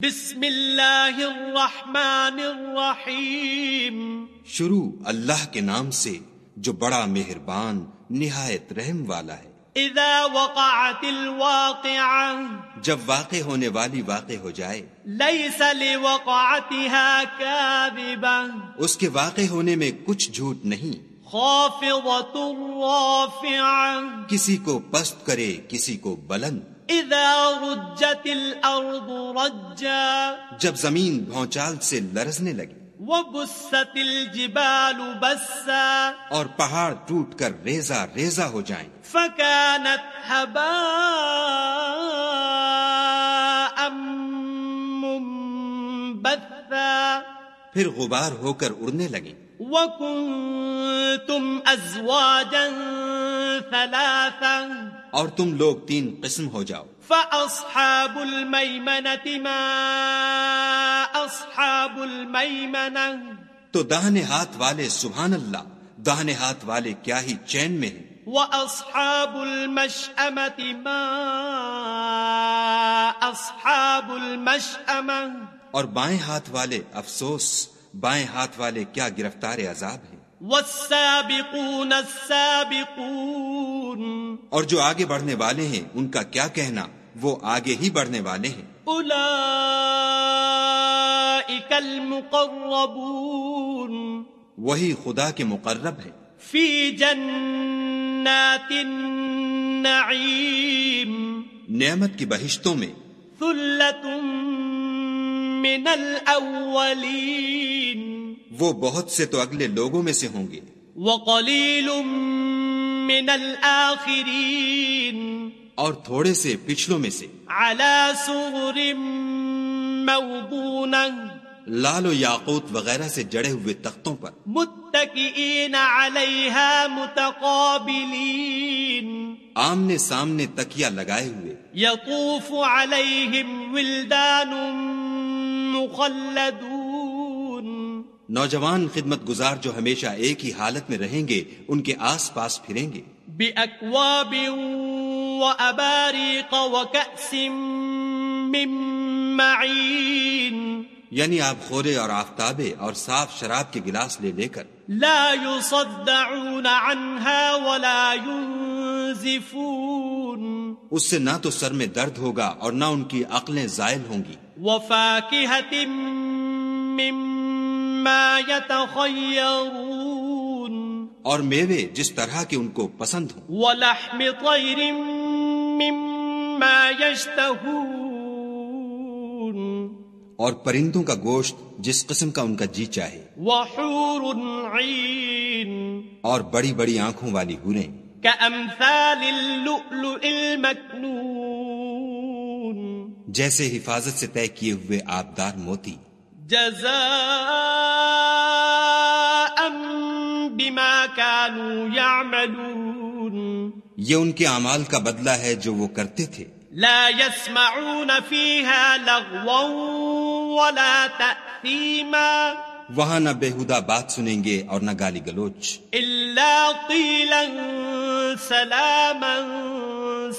بسم اللہ الرحمن الرحیم۔ شروع اللہ کے نام سے جو بڑا مہربان نہایت رحم والا ہے۔ اذا وقعت الواقعہ۔ جب واقع ہونے والی واقع ہو جائے۔ لیس لوقعتها کاذبہ۔ اس کے واقع ہونے میں کچھ جھوٹ نہیں۔ خافضت رافعہ۔ کسی کو پست کرے کسی کو بلند۔ اذا رجت الارض رجا جب زمین بھونچال سے لرزنے لگی وبست الجبال بسا اور پہاڑ ٹوٹ کر ریزہ ریزہ ہو جائیں فكانت هباء منبثا پھر غبار ہو کر اڑنے لگیں وكنتم ازواجا ثلاثا اور تم لوگ تین قسم ہو جاؤ۔ فاصحاب الميمنه ما اصحاب الميمنه تو داہنے ہاتھ والے سبحان اللہ داہنے ہاتھ والے کیا ہی چین میں ہیں۔ واصحاب المشأمه ما اصحاب المشأمه اور بائیں ہاتھ والے افسوس بائیں ہاتھ والے کیا گرفتار عذاب ہیں۔ والسابقون السابقون اور جو آگے بڑھنے والے ہیں ان کا کیا کہنا؟ وہ آگے ہی بڑھنے والے ہیں۔ اولئک المقربون وہی خدا کے مقرب ہیں۔ فی جنات النعیم نعمت کی بہشتوں میں۔ ثلت من الاولین وہ بہت سے تو اگلے لوگوں میں سے ہوں گے۔ وقلیل من الاخرین اور تھوڑے سے پچھلوں میں سے۔ على سغر لال و یاقوت وغیرہ سے جڑے ہوئے تختوں پر۔ متکئین علیہا متقابلین۔ آمنے سامنے تکیا لگائے ہوئے۔ یطوف علیہم ولدان مخلدون۔ نوجوان خدمت گزار جو ہمیشہ ایک ہی حالت میں رہیں گے ان کے آس پاس پھریں گے۔ بأكواب وأباريق وكأس من معين. یعنی آپ خورے اور آفتابے اور صاف شراب کے گلاس لے لے کر۔ لا يصدعون عنها ولا ينزفون. اس سے نہ تو سر میں درد ہوگا اور نہ ان کی عقلیں زائل ہوں گی۔ وفاكهة مما يتخيرون. اور میوے جس طرح کے ان کو پسند ہوں۔ ولحم طير مما يشتهون. اور پرندوں کا گوشت جس قسم کا ان کا جی چاہے۔ وحور عين اور بڑی بڑی آنکھوں والی ہوریں۔ كأمثال اللؤلؤ المكنون. جیسے حفاظت سے طے کیے ہوئے آبدار موتی۔ جزاء بما كانوا يعملون. یہ ان کے اعمال کا بدلہ ہے جو وہ کرتے تھے۔ لا يسمعون فيها لغوا ولا تأثيما. وہاں نہ بےحدہ بات سنیں گے اور نہ گالی گلوچ۔ إلا قيلا سلاما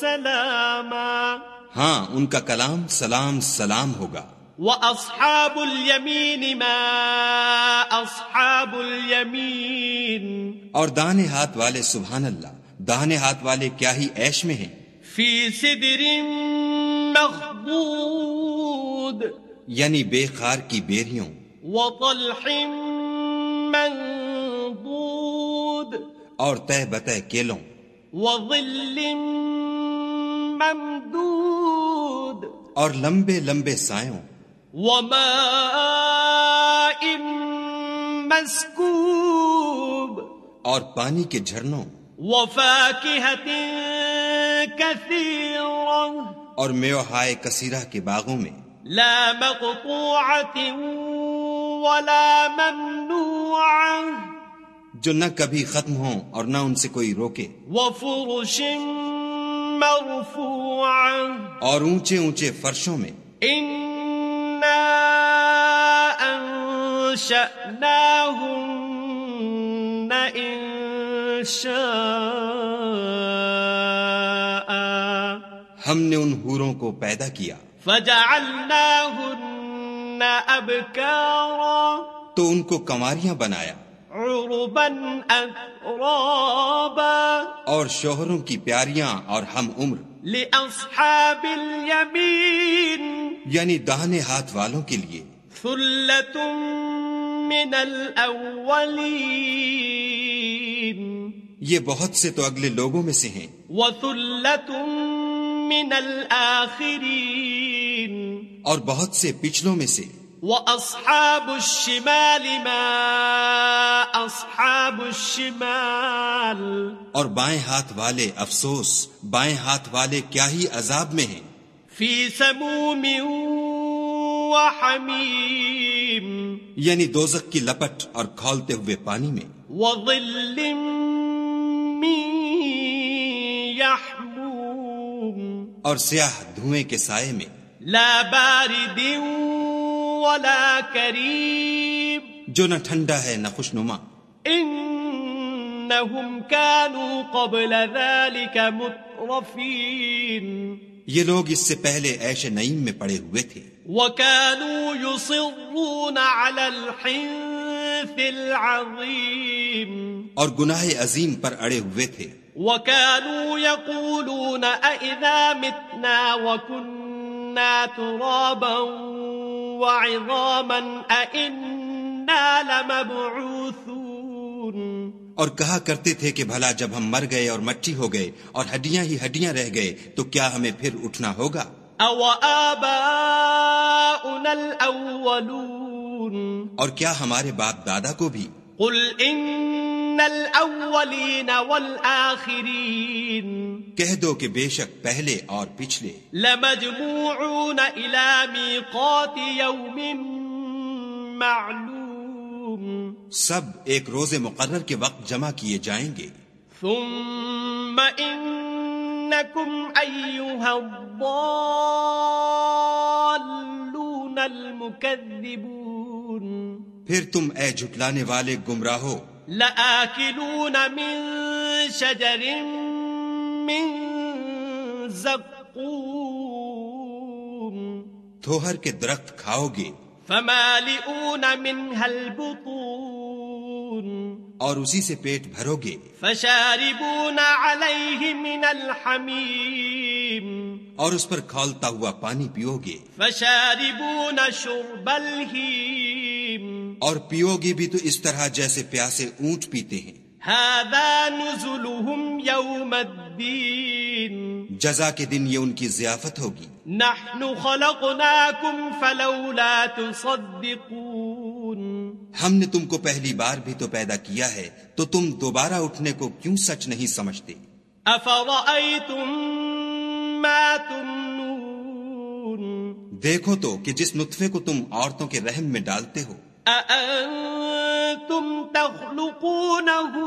سلاما. ہاں ان کا کلام سلام سلام ہوگا۔ وأصحاب اليمين ما أصحاب اليمين اور دانے ہاتھ والے سبحان اللہ داہنے ہاتھ والے کیا ہی عیش میں ہیں؟ في سدر مخضود یعنی بے خار کی بیریوں۔ وطلح منضود اور تہ بتہ کیلوں۔ وظل ممدود اور لمبے لمبے سایوں۔ وماء مسكوب اور پانی کے جھرنوں وفاكهة كثيرة اور میوہائے کثیرہ کے باغوں میں لا مقطوعة ولا ممنوعة جو نہ کبھی ختم ہوں اور نہ ان سے کوئی روکے وفرش مرفوعة اور اونچے اونچے فرشوں میں إنا أنشأناهن إنشاء ہم نے ان حوروں کو پیدا کیا۔ فجعلناهن أبكارا تو ان کو کنواریاں بنایا۔ عربا اور شوہروں کی پیاریاں اور ہم عمر۔ لأصحاب اليمين یعنی داہنے ہاتھ والوں کے لیے۔ من الأولين۔ یہ بہت سے تو اگلے لوگوں میں سے ہیں۔ من الآخرين۔ اور بہت سے پچھلوں میں سے۔ وأصحاب الشمال ما أصحاب الشمال۔ اور بائیں ہاتھ والے افسوس بائیں ہاتھ والے کیا ہی عذاب میں ہیں۔ في سموم وحميم یعنی دوزک کی لپٹ اور کھولتے ہوئے پانی میں وظل من يحموم اور سیاہ دھوئیں کے سائے میں لا بارد ولا كريم جو نہ ٹھنڈا ہے نہ خوشنما إنهم كانوا قبل ذلك مترفين یہ لوگ اس سے پہلے ایش نعیم میں پڑے ہوئے تھے۔ وكانوا يصرون على الحنث العظيم اور گناہ عظیم پر اڑے ہوئے تھے۔ وكانوا يقولون أئذا متنا وكنا ترابا وعظاما أئنا لمبعوثون اور کہا کرتے تھے کہ بھلا جب ہم مر گئے اور مٹی ہو گئے اور ہڈیاں ہی ہڈیاں رہ گئے تو کیا ہمیں پھر اٹھنا ہوگا؟ أو آباؤنا الأولون اور کیا ہمارے باپ دادا کو بھی؟ قل إن الأولين والآخرين کہہ دو کہ بے شک پہلے اور پچھلے۔ لمجموعون إلى ميقات يوم معلوم۔ سب ایک روز مقرر کے وقت جمع کیے جائیں گے۔ ثم إنكم أيها الضالون المكذبون پھر تم اے جھٹلانے والے گمراہو۔ لآكلون من شجر من زقوم۔ تھوہر کے درخت کھاؤ گے۔ فمالئون منها البطون. اور اسی سے پیٹ بھرو گے۔ فشاربون عليه من الحميم اور اس پر کھولتا ہوا پانی پیو گے۔ فشاربون شرب الهيم اور پیو گے بھی تو اس طرح جیسے پیاسے اونٹ پیتے ہیں۔ هذا نزلهم يوم الدين جزا کے دن یہ ان کی ضیافت ہوگی۔ نحن خلقناكم فلولا تصدقون۔ ہم نے تم کو پہلی بار بھی تو پیدا کیا ہے تو تم دوبارہ اٹھنے کو کیوں سچ نہیں سمجھتے؟ افرأيتم ما تمنون۔ دیکھو تو کہ جس نطفے کو تم عورتوں کے رحم میں ڈالتے ہو۔ أأنتم تخلقونه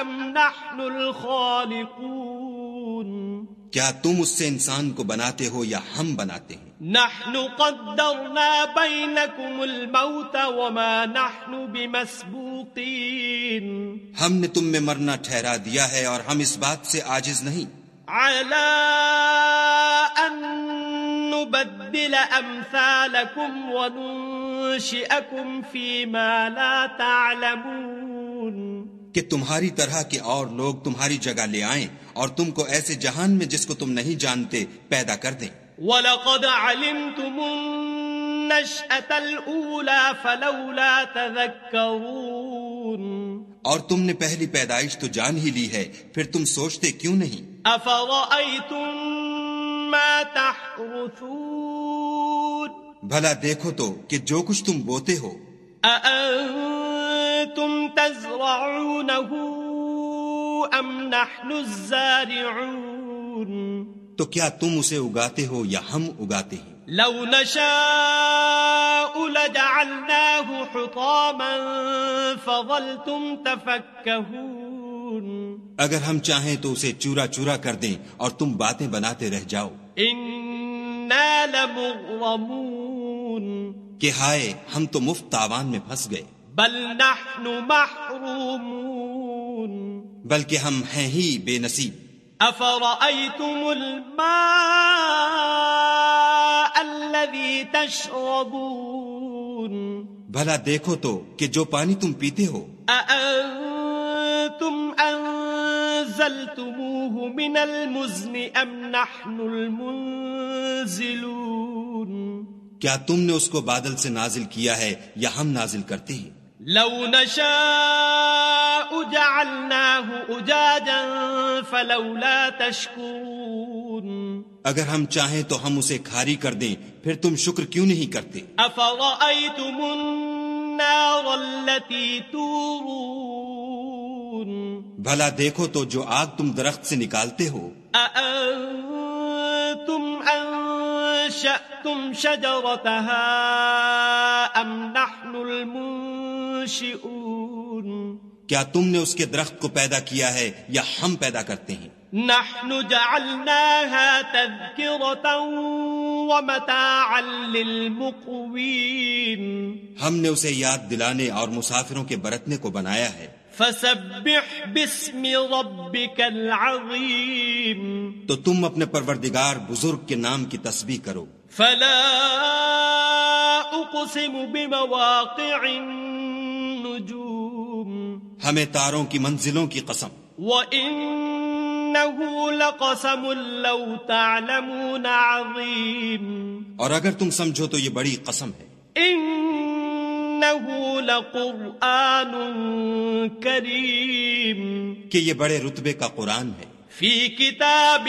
أم نحن الخالقون۔ کیا تم اس سے انسان کو بناتے ہو یا ہم بناتے ہیں؟ نحن قدرنا بينكم الموت وما نحن بمسبوقين ہم نے تم میں مرنا ٹھہرا دیا ہے اور ہم اس بات سے عاجز نہیں۔ على أن نبدل أمثالكم وننشئكم فيما لا تعلمون. کہ تمہاری طرح کے اور لوگ تمہاری جگہ لے آئیں اور تم کو ایسے جہان میں جس کو تم نہیں جانتے پیدا کر دیں۔ ولقد علمتم النشأة الأولى فلولا تذكرون۔ اور تم نے پہلی پیدائش تو جان ہی لی ہے پھر تم سوچتے کیوں نہیں؟ أفرأيتم ما تحرثون۔ بھلا دیکھو تو کہ جو کچھ تم بوتے ہو۔ أأنتم تزرعونه أم نحن الزارعون؟ تو کیا تم اسے اگاتے ہو یا ہم اگاتے ہیں؟ لو نشاء لجعلناه حطاما فظلتم تفكهون. اگر ہم چاہیں تو اسے چورا چورا کر دیں اور تم باتیں بناتے رہ جاؤ۔ إنا لمغرمون۔ کہ ہائے ہم تو مفت تاوان میں پھنس گئے۔ بل نحن محرومون. بلکہ ہم ہیں ہی بے نصیب. أفرأيتم الماء الذي تشربون؟ بھلا دیکھو تو کہ جو پانی تم پیتے ہو. أأنتم أنزلتموه من المزن أم نحن المنزلون؟ کیا تم نے اس کو بادل سے نازل کیا ہے یا ہم نازل کرتے ہیں؟ لو نشاء جعلناه أجاجا فلولا تشكرون اگر ہم چاہیں تو ہم اسے کھاری کر دیں پھر تم شکر کیوں نہیں کرتے؟ أفرأيتم النار التي تورون؟ بھلا دیکھو تو جو آگ تم درخت سے نکالتے ہو۔ أأنتم أنشأتم شجرتها أم نحن المنشئون کیا تم نے اس کے درخت کو پیدا کیا ہے یا ہم پیدا کرتے ہیں؟ نحن جعلناها تذكرة ومتاعا للمقوين ہم نے اسے یاد دلانے اور مسافروں کے برتنے کو بنایا ہے۔ فسبح باسم ربك العظيم تو تم اپنے پروردگار بزرگ کے نام کی تسبیح کرو۔ فلا أقسم بمواقع النجوم. ہمیں تاروں کی منزلوں کی قسم۔ وإنه لقسم لو تعلمون عظيم. اور اگر تم سمجھو تو یہ بڑی قسم ہے۔ إنه لقرآن كريم. کہ یہ بڑے رتبے کا قرآن ہے۔ في كتاب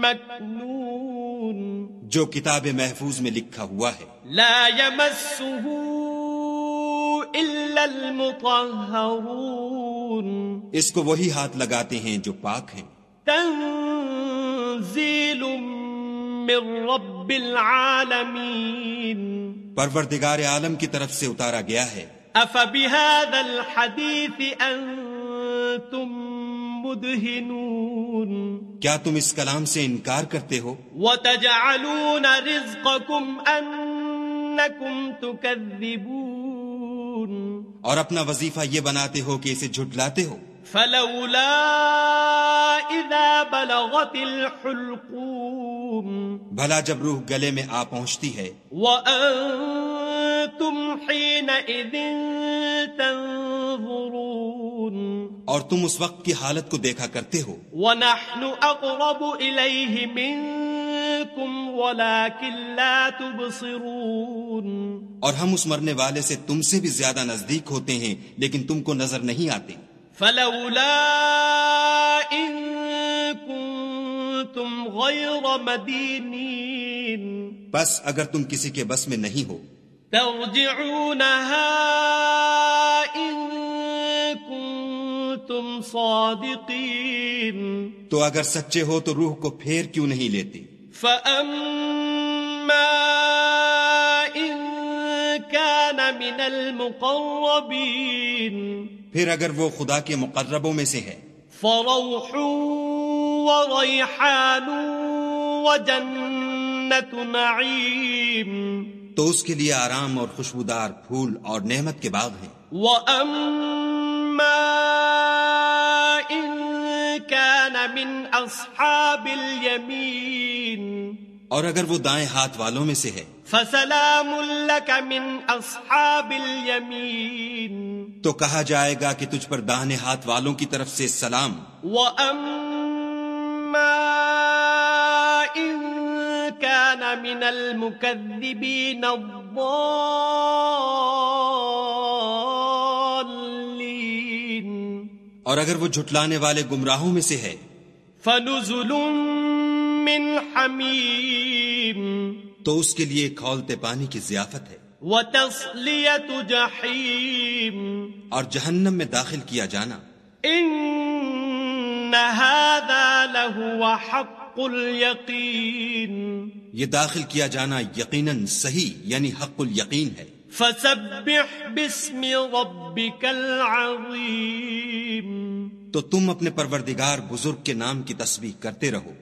مكنون. جو کتاب محفوظ میں لکھا ہوا ہے۔ لا يمسه المطهرون. اس کو وہی ہاتھ لگاتے ہیں جو پاک ہیں۔ تنزيل من رب العالمين پروردگار عالم کی طرف سے اتارا گیا ہے۔ أفبهذا الحديث أنتم مدهنون. کیا تم اس کلام سے انکار کرتے ہو؟ وتجعلون رزقكم أنكم تكذبون. اور اپنا وظیفہ یہ بناتے ہو کہ اسے جھٹلاتے ہو۔ فلولا إذا بلغت الحلقوم بھلا جب روح گلے میں آ پہنچتی ہے۔ وأنتم تنظرون. اور تم اس وقت کی حالت کو دیکھا کرتے ہو۔ ونحن أقرب إليه منكم ولكن لا تبصرون. اور ہم اس مرنے والے سے تم سے بھی زیادہ نزدیک ہوتے ہیں لیکن تم کو نظر نہیں آتے۔ فلولا إن كنتم غير مدينين. بس اگر تم کسی کے بس میں نہیں ہو۔ ترجعونها إن كنتم صادقين. تو اگر سچے ہو تو روح کو پھیر کیوں نہیں لیتے؟ فأما إن كان من المقربين. پھر اگر وہ خدا کے مقربوں میں سے ہے۔ فروح وريحان وجنة نعيم. تو اس کے لیے آرام اور خوشبودار پھول اور نعمت کے باغ ہیں۔ وأما إن كان من أصحاب اليمين اور اگر وہ دائیں ہاتھ والوں میں سے ہے۔ فسلام لك من أصحاب اليمين تو کہا جائے گا کہ تجھ پر داہنے ہاتھ والوں کی طرف سے سلام۔ وأما من المكذبين الضالين. اور اگر وہ جھٹلانے والے گمراہوں میں سے ہے۔ فنزل من حميم. تو اس کے لیے کھولتے پانی کی ضیافت ہے۔ وتصلية جحيم. اور جہنم میں داخل کیا جانا۔ إن هذا لهو حق اليقين. یہ داخل کیا جانا یقیناً صحیح یعنی حق الیقین ہے۔ فسبح باسم ربك تو تم اپنے پروردگار بزرگ کے نام کی تسبیح کرتے رہو۔